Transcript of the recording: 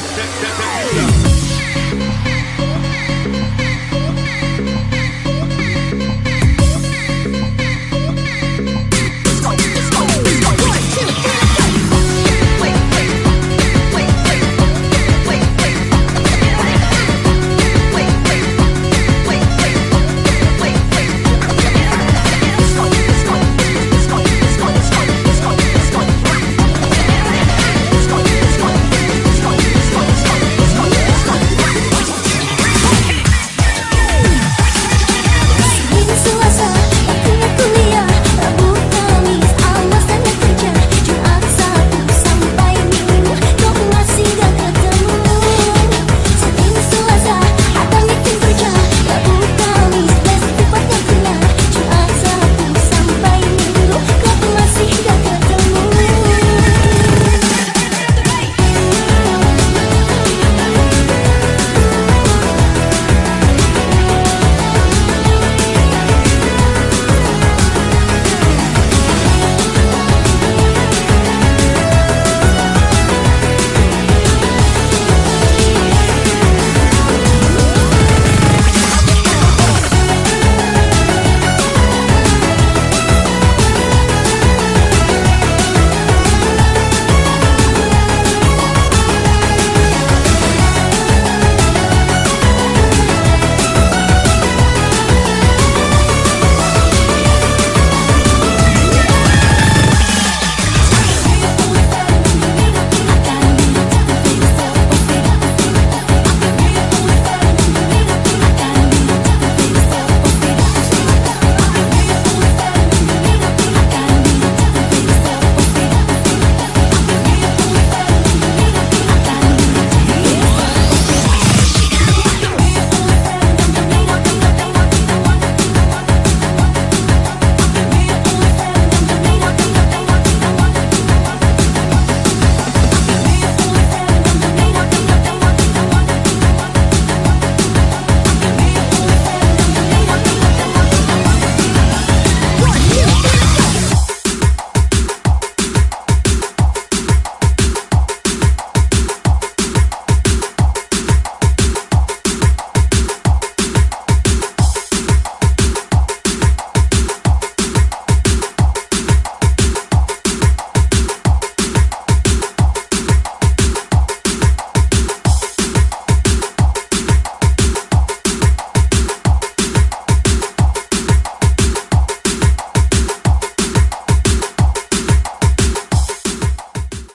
check, check,